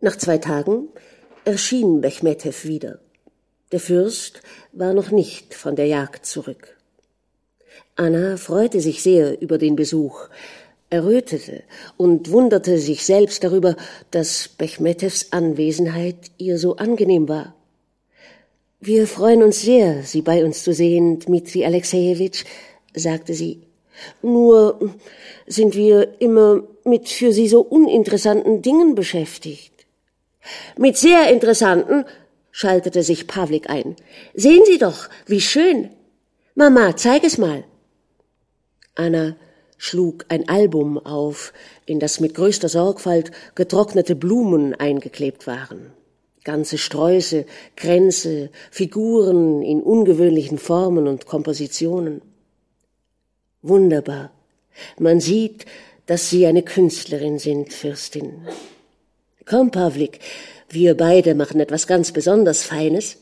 Nach zwei Tagen erschien Bechmetew wieder. Der Fürst war noch nicht von der Jagd zurück. Anna freute sich sehr über den Besuch, errötete und wunderte sich selbst darüber, dass Bechmetews Anwesenheit ihr so angenehm war. Wir freuen uns sehr, Sie bei uns zu sehen, Dmitri Alexejewitsch, sagte sie. Nur sind wir immer mit für Sie so uninteressanten Dingen beschäftigt. Mit sehr interessanten, schaltete sich Pavlik ein. Sehen Sie doch, wie schön. Mama, zeig es mal. Anna schlug ein Album auf, in das mit größter Sorgfalt getrocknete Blumen eingeklebt waren. Ganze Sträuße, Kränze, Figuren in ungewöhnlichen Formen und Kompositionen. Wunderbar. Man sieht, dass Sie eine Künstlerin sind, Fürstin. Komm, Pavlik, wir beide machen etwas ganz besonders Feines.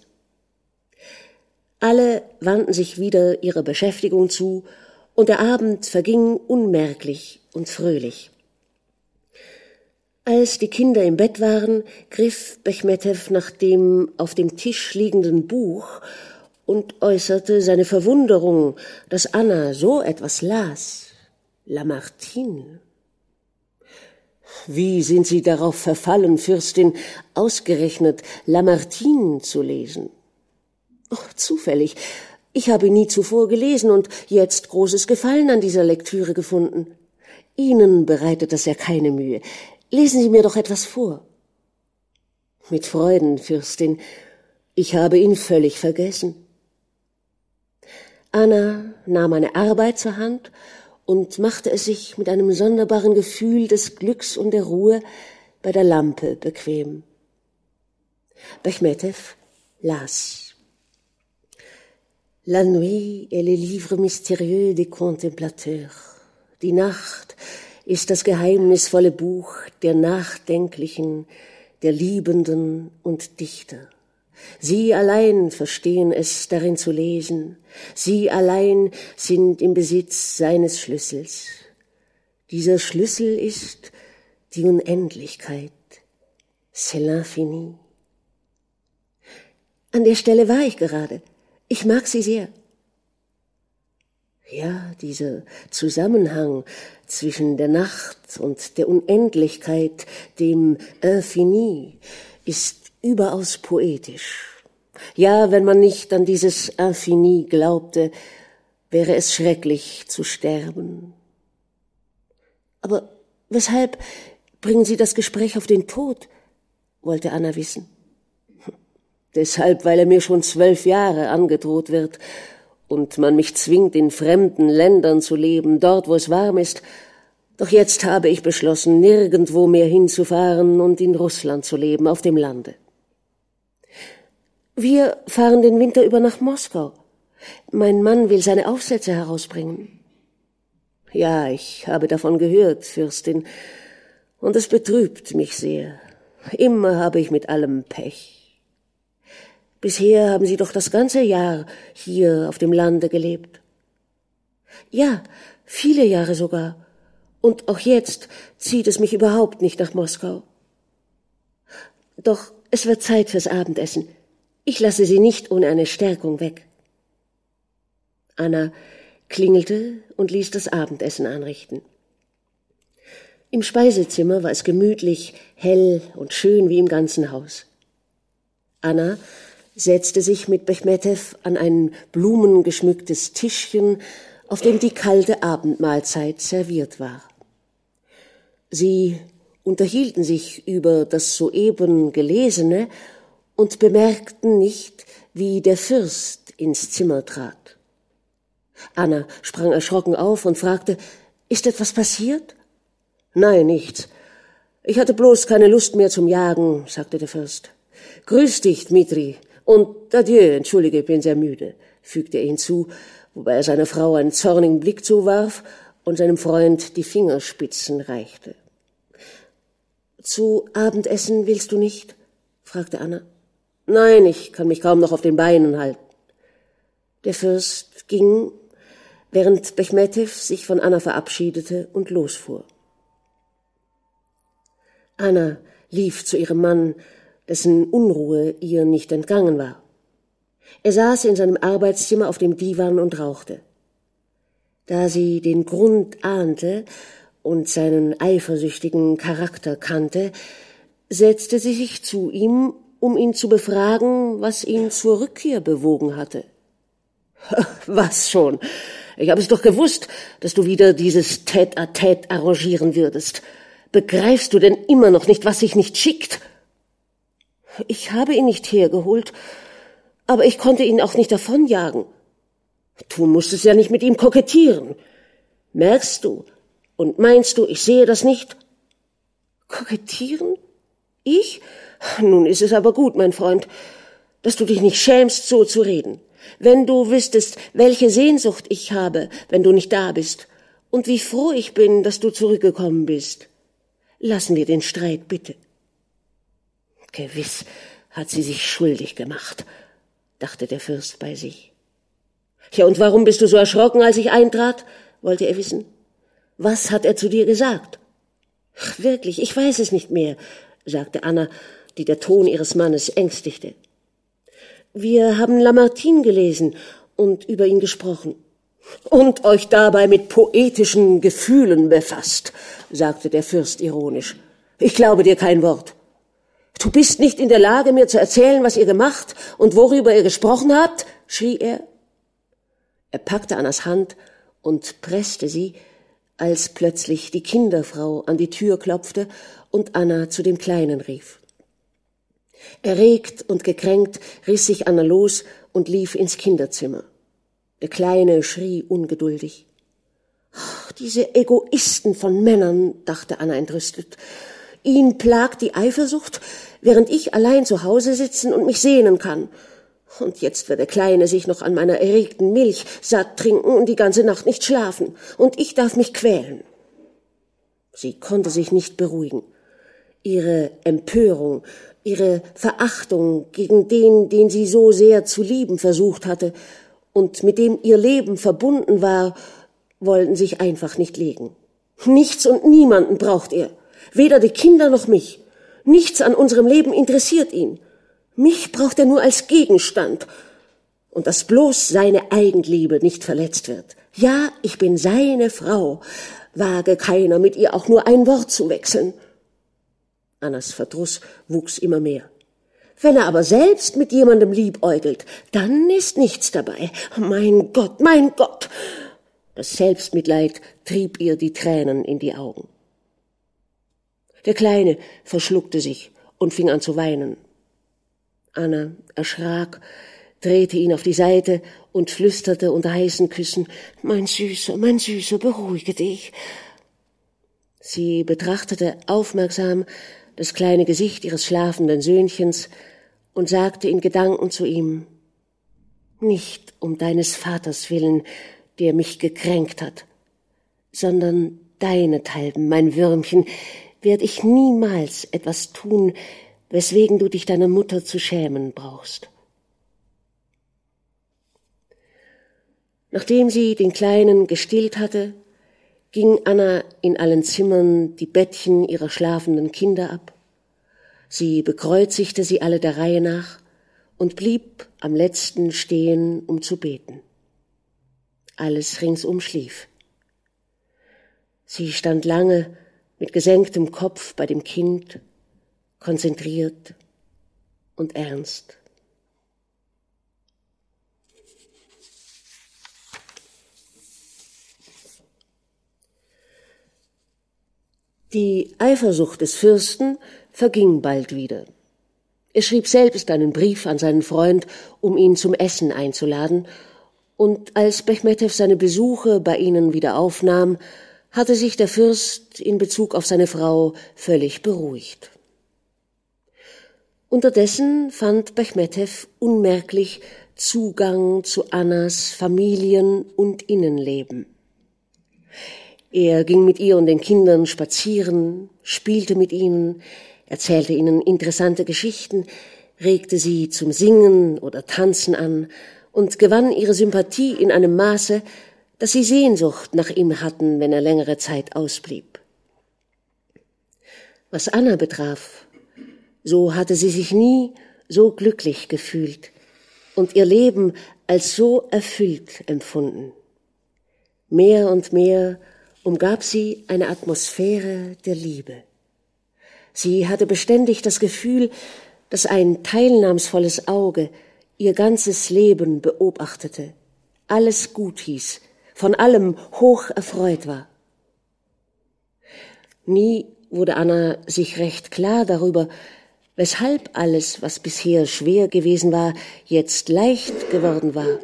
Alle wandten sich wieder ihrer Beschäftigung zu und der Abend verging unmerklich und fröhlich. Als die Kinder im Bett waren, griff Bechmetew nach dem auf dem Tisch liegenden Buch und äußerte seine Verwunderung, dass Anna so etwas las. Lamartine. Wie sind Sie darauf verfallen, Fürstin, ausgerechnet Lamartine zu lesen? Oh, zufällig. Ich habe nie zuvor gelesen und jetzt großes Gefallen an dieser Lektüre gefunden. Ihnen bereitet das ja keine Mühe. Lesen Sie mir doch etwas vor. Mit Freuden, Fürstin. Ich habe ihn völlig vergessen. Anna nahm eine Arbeit zur Hand und machte es sich mit einem sonderbaren Gefühl des Glücks und der Ruhe bei der Lampe bequem. Bechmetew las. La nuit est le livre mystérieux des contemplateurs. Die Nacht ist das geheimnisvolle Buch der Nachdenklichen, der Liebenden und Dichter. Sie allein verstehen es darin zu lesen, sie allein sind im Besitz seines Schlüssels. Dieser Schlüssel ist die Unendlichkeit, c'est l'infini. An der Stelle war ich gerade. Ich mag sie sehr. Ja, dieser Zusammenhang zwischen der Nacht und der Unendlichkeit, dem Infini, ist überaus poetisch. Ja, wenn man nicht an dieses Infini glaubte, wäre es schrecklich zu sterben. Aber weshalb bringen Sie das Gespräch auf den Tod? wollte Anna wissen. Deshalb, weil er mir schon zwölf Jahre angedroht wird und man mich zwingt, in fremden Ländern zu leben, dort, wo es warm ist. Doch jetzt habe ich beschlossen, nirgendwo mehr hinzufahren und in Russland zu leben, auf dem Lande. Wir fahren den Winter über nach Moskau. Mein Mann will seine Aufsätze herausbringen. Ja, ich habe davon gehört, Fürstin, und es betrübt mich sehr. Immer habe ich mit allem Pech. Bisher haben Sie doch das ganze Jahr hier auf dem Lande gelebt. Ja, viele Jahre sogar. Und auch jetzt zieht es mich überhaupt nicht nach Moskau. Doch es wird Zeit fürs Abendessen. Ich lasse Sie nicht ohne eine Stärkung weg. Anna klingelte und ließ das Abendessen anrichten. Im Speisezimmer war es gemütlich, hell und schön wie im ganzen Haus. Anna setzte sich mit Bechmetew an ein blumengeschmücktes Tischchen, auf dem die kalte Abendmahlzeit serviert war. Sie unterhielten sich über das soeben Gelesene und bemerkten nicht, wie der Fürst ins Zimmer trat. Anna sprang erschrocken auf und fragte, ist etwas passiert? Nein, nichts. Ich hatte bloß keine Lust mehr zum Jagen, sagte der Fürst. Grüß dich, Dmitri. Und adieu, entschuldige, bin sehr müde, fügte er hinzu, wobei er seiner Frau einen zornigen Blick zuwarf und seinem Freund die Fingerspitzen reichte. Zu Abendessen willst du nicht? fragte Anna. Nein, ich kann mich kaum noch auf den Beinen halten. Der Fürst ging, während Bechmetew sich von Anna verabschiedete und losfuhr. Anna lief zu ihrem Mann, dessen Unruhe ihr nicht entgangen war. Er saß in seinem Arbeitszimmer auf dem Divan und rauchte. Da sie den Grund ahnte und seinen eifersüchtigen Charakter kannte, setzte sie sich zu ihm, um ihn zu befragen, was ihn zur Rückkehr bewogen hatte. Was schon? Ich habe es doch gewusst, dass du wieder dieses Tête-à-Tête arrangieren würdest. Begreifst du denn immer noch nicht, was sich nicht schickt? Ich habe ihn nicht hergeholt, aber ich konnte ihn auch nicht davonjagen. Du musstest ja nicht mit ihm kokettieren. Merkst du und meinst du, ich sehe das nicht? Kokettieren? Ich? Nun ist es aber gut, mein Freund, dass du dich nicht schämst, so zu reden. Wenn du wüsstest, welche Sehnsucht ich habe, wenn du nicht da bist, und wie froh ich bin, dass du zurückgekommen bist. Lassen wir den Streit bitte. Gewiss hat sie sich schuldig gemacht, dachte der Fürst bei sich. Ja, und warum bist du so erschrocken, als ich eintrat? wollte er wissen. Was hat er zu dir gesagt? Ach, wirklich, ich weiß es nicht mehr, sagte Anna, die der Ton ihres Mannes ängstigte. Wir haben Lamartine gelesen und über ihn gesprochen. Und euch dabei mit poetischen Gefühlen befasst, sagte der Fürst ironisch. Ich glaube dir kein Wort. Du bist nicht in der Lage, mir zu erzählen, was ihr gemacht und worüber ihr gesprochen habt, schrie er. Er packte Annas Hand und presste sie, als plötzlich die Kinderfrau an die Tür klopfte und Anna zu dem Kleinen rief. Erregt und gekränkt riss sich Anna los und lief ins Kinderzimmer. Der Kleine schrie ungeduldig. Ach, diese Egoisten von Männern, dachte Anna entrüstet. Ihn plagt die Eifersucht, während ich allein zu Hause sitzen und mich sehnen kann. Und jetzt wird der Kleine sich noch an meiner erregten Milch satt trinken und die ganze Nacht nicht schlafen. Und ich darf mich quälen. Sie konnte sich nicht beruhigen. Ihre Empörung, ihre Verachtung gegen den, den sie so sehr zu lieben versucht hatte und mit dem ihr Leben verbunden war, wollten sich einfach nicht legen. Nichts und niemanden braucht er. Weder die Kinder noch mich. Nichts an unserem Leben interessiert ihn. Mich braucht er nur als Gegenstand. Und dass bloß seine Eigenliebe nicht verletzt wird. Ja, ich bin seine Frau. Wage keiner mit ihr auch nur ein Wort zu wechseln. Annas Verdruss wuchs immer mehr. Wenn er aber selbst mit jemandem liebäugelt, dann ist nichts dabei. Mein Gott, mein Gott! Das Selbstmitleid trieb ihr die Tränen in die Augen. Der Kleine verschluckte sich und fing an zu weinen. Anna erschrak, drehte ihn auf die Seite und flüsterte unter heißen Küssen Mein Süßer, mein Süßer, beruhige dich. Sie betrachtete aufmerksam das kleine Gesicht ihres schlafenden Söhnchens und sagte in Gedanken zu ihm Nicht um deines Vaters willen, der mich gekränkt hat, sondern deinethalben, mein Würmchen, werd ich niemals etwas tun, weswegen du dich deiner Mutter zu schämen brauchst. Nachdem sie den Kleinen gestillt hatte, ging Anna in allen Zimmern die Bettchen ihrer schlafenden Kinder ab. Sie bekreuzigte sie alle der Reihe nach und blieb am letzten stehen, um zu beten. Alles ringsum schlief. Sie stand lange mit gesenktem Kopf bei dem Kind, konzentriert und ernst. Die Eifersucht des Fürsten verging bald wieder. Er schrieb selbst einen Brief an seinen Freund, um ihn zum Essen einzuladen, und als Bechmetew seine Besuche bei ihnen wieder aufnahm, hatte sich der Fürst in Bezug auf seine Frau völlig beruhigt. Unterdessen fand Bechmetew unmerklich Zugang zu Annas Familien- und Innenleben. Er ging mit ihr und den Kindern spazieren, spielte mit ihnen, erzählte ihnen interessante Geschichten, regte sie zum Singen oder Tanzen an und gewann ihre Sympathie in einem Maße, dass sie Sehnsucht nach ihm hatten, wenn er längere Zeit ausblieb. Was Anna betraf, So hatte sie sich nie so glücklich gefühlt und ihr Leben als so erfüllt empfunden. Mehr und mehr umgab sie eine Atmosphäre der Liebe. Sie hatte beständig das Gefühl, dass ein teilnahmsvolles Auge ihr ganzes Leben beobachtete, alles gut hieß, von allem hoch erfreut war. Nie wurde Anna sich recht klar darüber, weshalb alles, was bisher schwer gewesen war, jetzt leicht geworden war.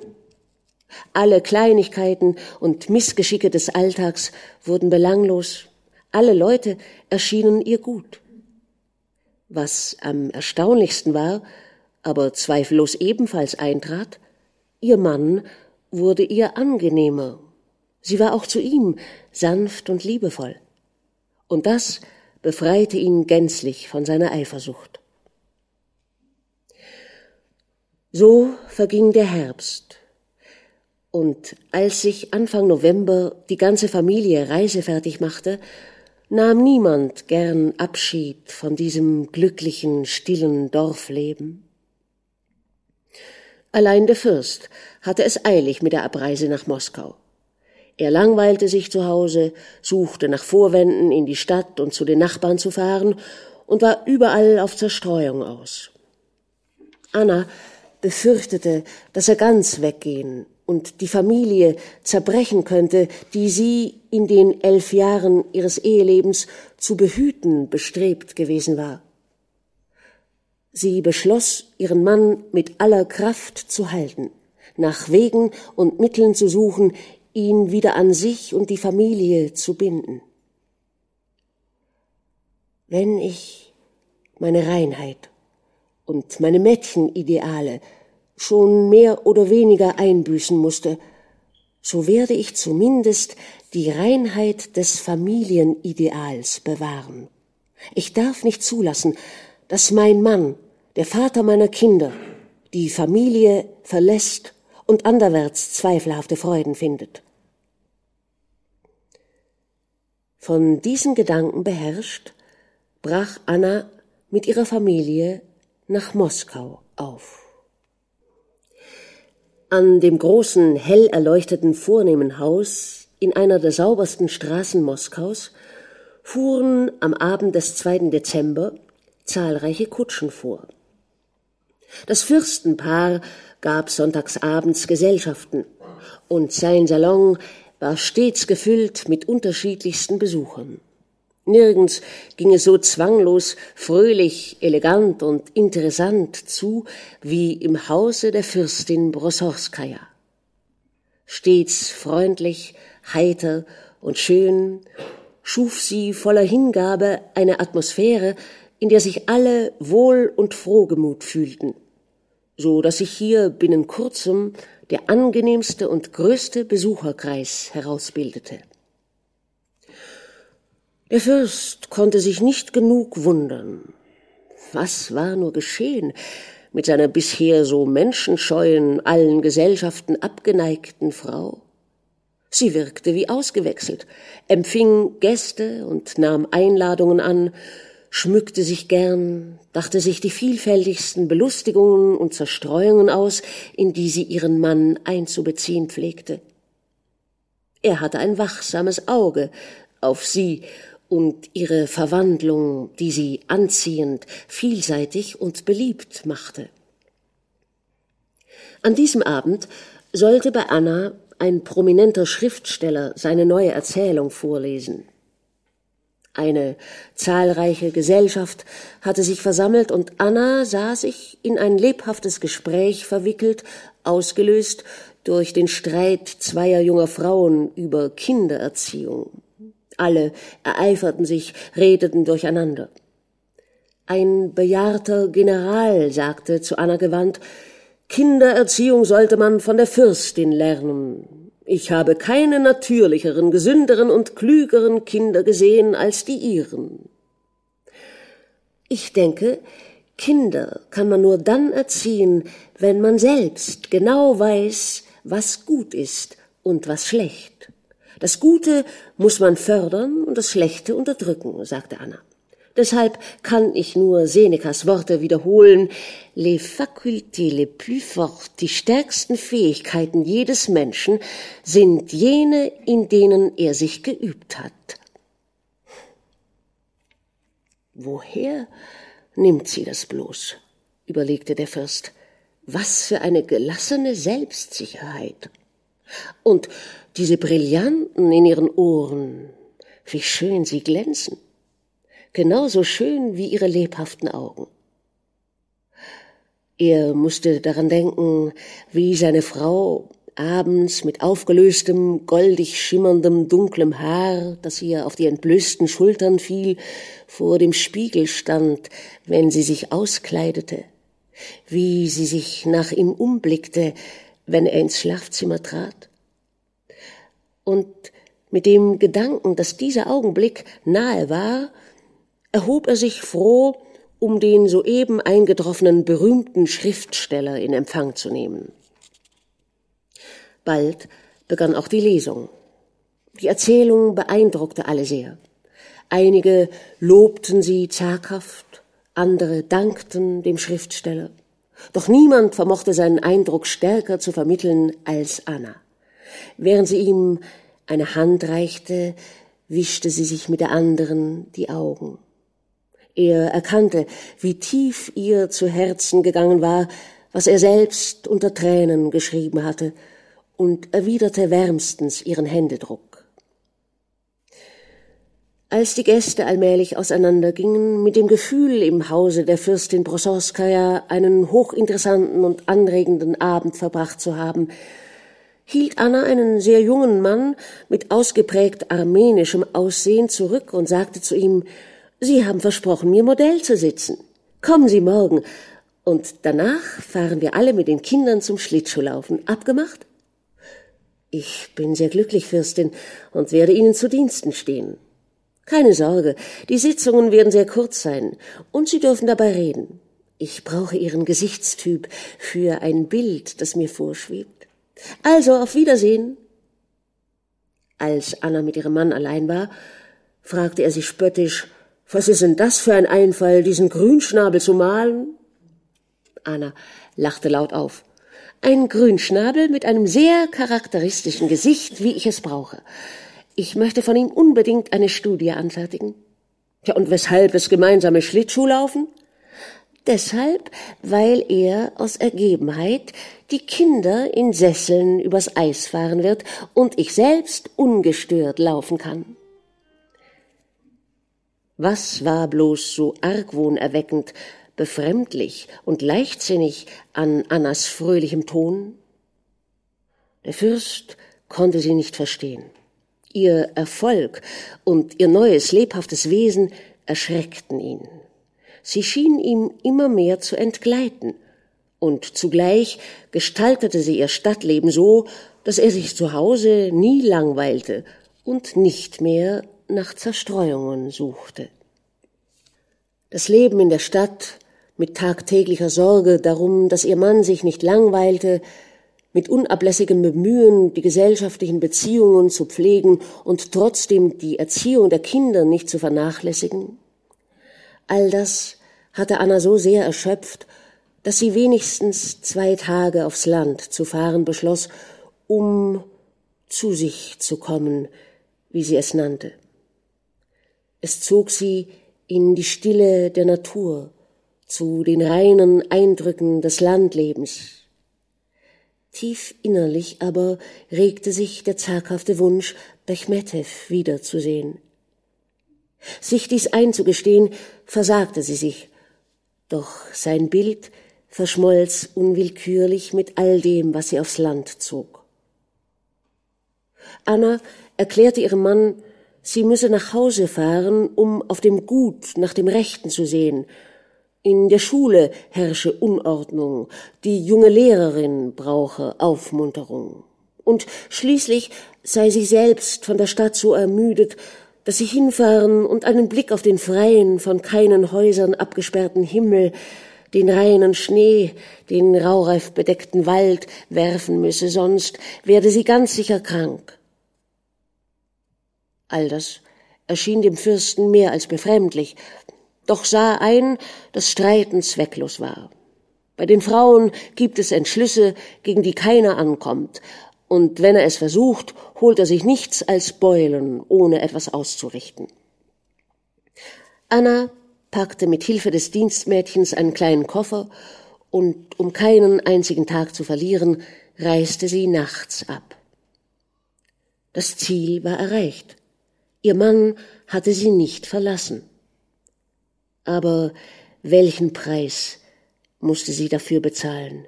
Alle Kleinigkeiten und Missgeschicke des Alltags wurden belanglos, alle Leute erschienen ihr gut. Was am erstaunlichsten war, aber zweifellos ebenfalls eintrat, ihr Mann wurde ihr angenehmer. Sie war auch zu ihm sanft und liebevoll. Und das befreite ihn gänzlich von seiner Eifersucht. So verging der Herbst, und als sich Anfang November die ganze Familie reisefertig machte, nahm niemand gern Abschied von diesem glücklichen, stillen Dorfleben. Allein der Fürst hatte es eilig mit der Abreise nach Moskau. Er langweilte sich zu Hause, suchte nach Vorwänden, in die Stadt und zu den Nachbarn zu fahren und war überall auf Zerstreuung aus. Anna befürchtete, dass er ganz weggehen und die Familie zerbrechen könnte, die sie in den elf Jahren ihres Ehelebens zu behüten bestrebt gewesen war. Sie beschloss, ihren Mann mit aller Kraft zu halten, nach Wegen und Mitteln zu suchen, ihn wieder an sich und die Familie zu binden. Wenn ich meine Reinheit und meine Mädchenideale schon mehr oder weniger einbüßen musste, so werde ich zumindest die Reinheit des Familienideals bewahren. Ich darf nicht zulassen, dass mein Mann, der Vater meiner Kinder, die Familie verlässt und anderwärts zweifelhafte Freuden findet. Von diesen Gedanken beherrscht, brach Anna mit ihrer Familie nach Moskau auf. An dem großen, hell erleuchteten, vornehmen Haus in einer der saubersten Straßen Moskaus fuhren am Abend des 2. Dezember zahlreiche Kutschen vor. Das Fürstenpaar gab sonntagsabends Gesellschaften, und sein Salon war stets gefüllt mit unterschiedlichsten Besuchern. Nirgends ging es so zwanglos, fröhlich, elegant und interessant zu wie im Hause der Fürstin Brossorskaja. Stets freundlich, heiter und schön schuf sie voller Hingabe eine Atmosphäre, in der sich alle wohl und frohgemut fühlten, so dass sich hier binnen kurzem der angenehmste und größte Besucherkreis herausbildete. Der Fürst konnte sich nicht genug wundern. Was war nur geschehen mit seiner bisher so menschenscheuen, allen Gesellschaften abgeneigten Frau? Sie wirkte wie ausgewechselt, empfing Gäste und nahm Einladungen an, schmückte sich gern, dachte sich die vielfältigsten Belustigungen und Zerstreuungen aus, in die sie ihren Mann einzubeziehen pflegte. Er hatte ein wachsames Auge auf sie und ihre Verwandlung, die sie anziehend, vielseitig und beliebt machte. An diesem Abend sollte bei Anna ein prominenter Schriftsteller seine neue Erzählung vorlesen. Eine zahlreiche Gesellschaft hatte sich versammelt und Anna sah sich in ein lebhaftes Gespräch verwickelt, ausgelöst durch den Streit zweier junger Frauen über Kindererziehung. Alle ereiferten sich, redeten durcheinander. Ein bejahrter General sagte zu Anna gewandt, Kindererziehung sollte man von der Fürstin lernen. Ich habe keine natürlicheren, gesünderen und klügeren Kinder gesehen als die ihren. Ich denke, Kinder kann man nur dann erziehen, wenn man selbst genau weiß, was gut ist und was schlecht. Das Gute muss man fördern und das Schlechte unterdrücken, sagte Anna. Deshalb kann ich nur Senecas Worte wiederholen. Les facultés les plus fortes, die stärksten Fähigkeiten jedes Menschen sind jene, in denen er sich geübt hat. Woher nimmt sie das bloß? überlegte der Fürst. Was für eine gelassene Selbstsicherheit. Und diese Brillanten in ihren Ohren, wie schön sie glänzen genauso schön wie ihre lebhaften Augen. Er musste daran denken, wie seine Frau abends mit aufgelöstem, goldig schimmerndem, dunklem Haar, das ihr auf die entblößten Schultern fiel, vor dem Spiegel stand, wenn sie sich auskleidete, wie sie sich nach ihm umblickte, wenn er ins Schlafzimmer trat. Und mit dem Gedanken, dass dieser Augenblick nahe war, erhob er sich froh, um den soeben eingetroffenen berühmten Schriftsteller in Empfang zu nehmen. Bald begann auch die Lesung. Die Erzählung beeindruckte alle sehr. Einige lobten sie zaghaft, andere dankten dem Schriftsteller. Doch niemand vermochte seinen Eindruck stärker zu vermitteln als Anna. Während sie ihm eine Hand reichte, wischte sie sich mit der anderen die Augen. Er erkannte, wie tief ihr zu Herzen gegangen war, was er selbst unter Tränen geschrieben hatte, und erwiderte wärmstens ihren Händedruck. Als die Gäste allmählich auseinandergingen, mit dem Gefühl, im Hause der Fürstin Brosowskaja einen hochinteressanten und anregenden Abend verbracht zu haben, hielt Anna einen sehr jungen Mann mit ausgeprägt armenischem Aussehen zurück und sagte zu ihm, Sie haben versprochen, mir Modell zu sitzen. Kommen Sie morgen. Und danach fahren wir alle mit den Kindern zum Schlittschuhlaufen. Abgemacht? Ich bin sehr glücklich, Fürstin, und werde Ihnen zu Diensten stehen. Keine Sorge, die Sitzungen werden sehr kurz sein, und Sie dürfen dabei reden. Ich brauche Ihren Gesichtstyp für ein Bild, das mir vorschwebt. Also, auf Wiedersehen. Als Anna mit ihrem Mann allein war, fragte er sie spöttisch, was ist denn das für ein Einfall, diesen Grünschnabel zu malen? Anna lachte laut auf. Ein Grünschnabel mit einem sehr charakteristischen Gesicht, wie ich es brauche. Ich möchte von ihm unbedingt eine Studie anfertigen. Ja, und weshalb das gemeinsame Schlittschuhlaufen? Deshalb, weil er aus Ergebenheit die Kinder in Sesseln übers Eis fahren wird und ich selbst ungestört laufen kann. Was war bloß so argwohnerweckend, befremdlich und leichtsinnig an Annas fröhlichem Ton? Der Fürst konnte sie nicht verstehen. Ihr Erfolg und ihr neues lebhaftes Wesen erschreckten ihn. Sie schien ihm immer mehr zu entgleiten, und zugleich gestaltete sie ihr Stadtleben so, dass er sich zu Hause nie langweilte und nicht mehr nach Zerstreuungen suchte. Das Leben in der Stadt mit tagtäglicher Sorge darum, dass ihr Mann sich nicht langweilte, mit unablässigem Bemühen, die gesellschaftlichen Beziehungen zu pflegen und trotzdem die Erziehung der Kinder nicht zu vernachlässigen. All das hatte Anna so sehr erschöpft, dass sie wenigstens zwei Tage aufs Land zu fahren beschloss, um zu sich zu kommen, wie sie es nannte. Es zog sie in die Stille der Natur, zu den reinen Eindrücken des Landlebens. Tief innerlich aber regte sich der zaghafte Wunsch, Bechmetew wiederzusehen. Sich dies einzugestehen, versagte sie sich, doch sein Bild verschmolz unwillkürlich mit all dem, was sie aufs Land zog. Anna erklärte ihrem Mann, sie müsse nach Hause fahren, um auf dem Gut nach dem Rechten zu sehen. In der Schule herrsche Unordnung, die junge Lehrerin brauche Aufmunterung. Und schließlich sei sie selbst von der Stadt so ermüdet, dass sie hinfahren und einen Blick auf den freien, von keinen Häusern abgesperrten Himmel, den reinen Schnee, den raureif bedeckten Wald werfen müsse, sonst werde sie ganz sicher krank. All das erschien dem Fürsten mehr als befremdlich, doch sah ein, dass Streiten zwecklos war. Bei den Frauen gibt es Entschlüsse, gegen die keiner ankommt, und wenn er es versucht, holt er sich nichts als Beulen, ohne etwas auszurichten. Anna packte mit Hilfe des Dienstmädchens einen kleinen Koffer und um keinen einzigen Tag zu verlieren, reiste sie nachts ab. Das Ziel war erreicht. Ihr Mann hatte sie nicht verlassen. Aber welchen Preis musste sie dafür bezahlen?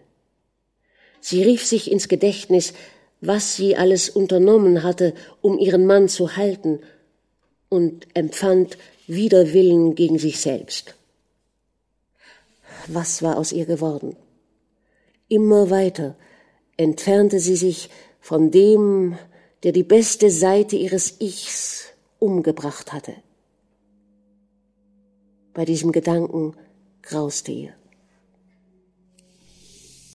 Sie rief sich ins Gedächtnis, was sie alles unternommen hatte, um ihren Mann zu halten, und empfand Widerwillen gegen sich selbst. Was war aus ihr geworden? Immer weiter entfernte sie sich von dem, der die beste Seite ihres Ichs umgebracht hatte. Bei diesem Gedanken grauste ihr.